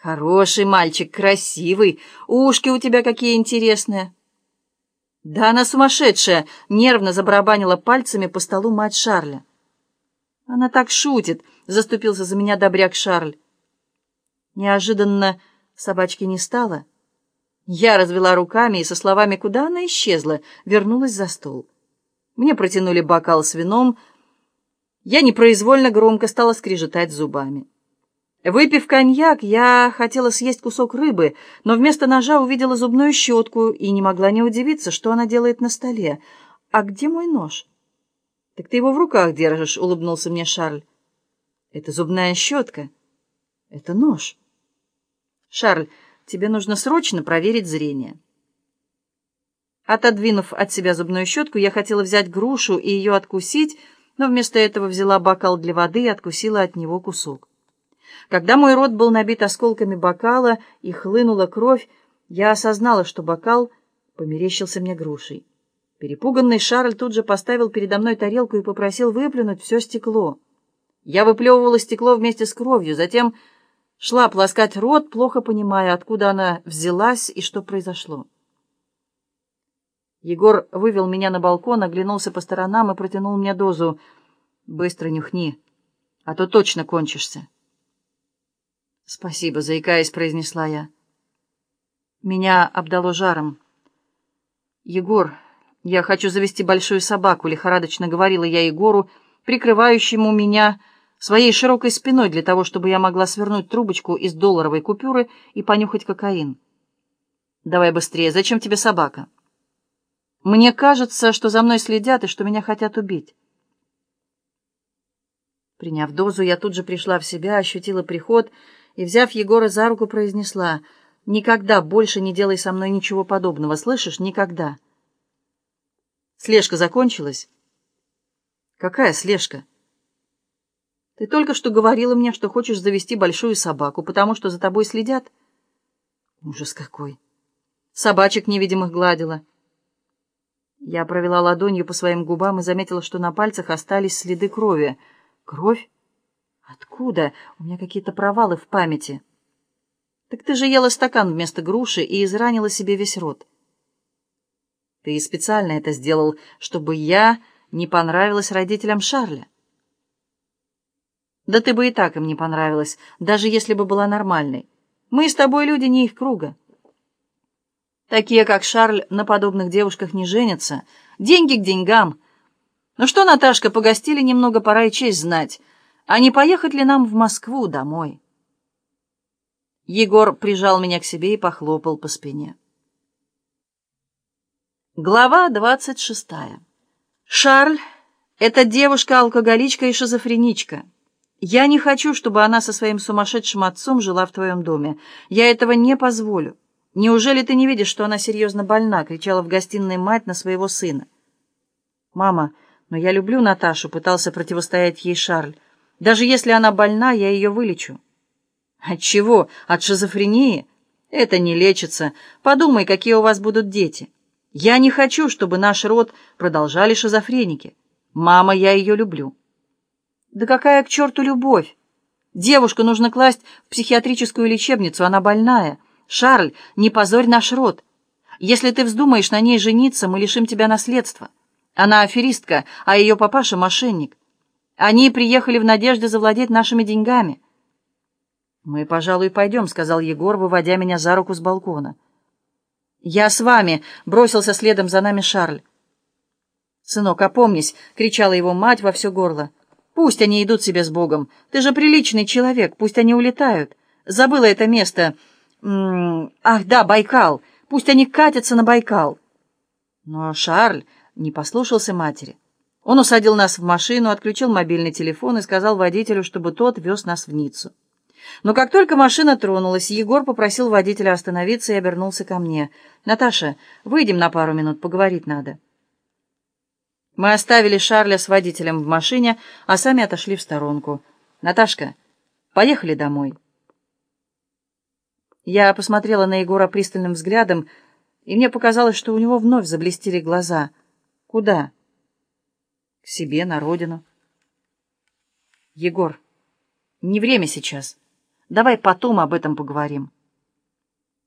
Хороший мальчик, красивый, ушки у тебя какие интересные. Да она сумасшедшая, нервно забарабанила пальцами по столу мать Шарля. Она так шутит, заступился за меня добряк Шарль. Неожиданно собачки не стало. Я развела руками и со словами «Куда она исчезла?» вернулась за стол. Мне протянули бокал с вином. Я непроизвольно громко стала скрежетать зубами. Выпив коньяк, я хотела съесть кусок рыбы, но вместо ножа увидела зубную щетку и не могла не удивиться, что она делает на столе. «А где мой нож?» «Так ты его в руках держишь», — улыбнулся мне Шарль. «Это зубная щетка. Это нож». «Шарль, тебе нужно срочно проверить зрение». Отодвинув от себя зубную щетку, я хотела взять грушу и ее откусить, но вместо этого взяла бокал для воды и откусила от него кусок. Когда мой рот был набит осколками бокала и хлынула кровь, я осознала, что бокал померещился мне грушей. Перепуганный Шарль тут же поставил передо мной тарелку и попросил выплюнуть все стекло. Я выплевывала стекло вместе с кровью, затем шла полоскать рот, плохо понимая, откуда она взялась и что произошло. Егор вывел меня на балкон, оглянулся по сторонам и протянул мне дозу. «Быстро нюхни, а то точно кончишься». «Спасибо», — заикаясь, произнесла я. Меня обдало жаром. «Егор, я хочу завести большую собаку», — лихорадочно говорила я Егору, прикрывающему меня своей широкой спиной для того, чтобы я могла свернуть трубочку из долларовой купюры и понюхать кокаин. «Давай быстрее, зачем тебе собака?» Мне кажется, что за мной следят и что меня хотят убить. Приняв дозу, я тут же пришла в себя, ощутила приход и, взяв Егора за руку, произнесла «Никогда больше не делай со мной ничего подобного, слышишь? Никогда!» Слежка закончилась? Какая слежка? Ты только что говорила мне, что хочешь завести большую собаку, потому что за тобой следят. Ужас какой! Собачек невидимых гладила. Я провела ладонью по своим губам и заметила, что на пальцах остались следы крови. Кровь? Откуда? У меня какие-то провалы в памяти. Так ты же ела стакан вместо груши и изранила себе весь рот. Ты специально это сделал, чтобы я не понравилась родителям Шарля. Да ты бы и так им не понравилась, даже если бы была нормальной. Мы с тобой люди не их круга. Такие, как Шарль, на подобных девушках не женятся. Деньги к деньгам. Ну что, Наташка, погостили немного, пора и честь знать. А не поехать ли нам в Москву домой? Егор прижал меня к себе и похлопал по спине. Глава двадцать шестая. Шарль — это девушка-алкоголичка и шизофреничка. Я не хочу, чтобы она со своим сумасшедшим отцом жила в твоем доме. Я этого не позволю. «Неужели ты не видишь, что она серьезно больна?» — кричала в гостиной мать на своего сына. «Мама, но я люблю Наташу», — пытался противостоять ей Шарль. «Даже если она больна, я ее вылечу». «От чего? От шизофрении? Это не лечится. Подумай, какие у вас будут дети. Я не хочу, чтобы наш род продолжали шизофреники. Мама, я ее люблю». «Да какая к черту любовь? Девушку нужно класть в психиатрическую лечебницу, она больная». «Шарль, не позорь наш род. Если ты вздумаешь на ней жениться, мы лишим тебя наследства. Она аферистка, а ее папаша — мошенник. Они приехали в надежде завладеть нашими деньгами». «Мы, пожалуй, пойдем», — сказал Егор, выводя меня за руку с балкона. «Я с вами», — бросился следом за нами Шарль. «Сынок, опомнись!» — кричала его мать во все горло. «Пусть они идут себе с Богом. Ты же приличный человек, пусть они улетают. Забыла это место. Ах, да, Байкал. Пусть они катятся на Байкал. Но Шарль не послушался матери. Он усадил нас в машину, отключил мобильный телефон и сказал водителю, чтобы тот вез нас в Ниццу. Но как только машина тронулась, Егор попросил водителя остановиться и обернулся ко мне. «Наташа, выйдем на пару минут, поговорить надо». Мы оставили Шарля с водителем в машине, а сами отошли в сторонку. «Наташка, поехали домой». Я посмотрела на Егора пристальным взглядом, и мне показалось, что у него вновь заблестели глаза. Куда? Себе, на родину. Егор, не время сейчас. Давай потом об этом поговорим.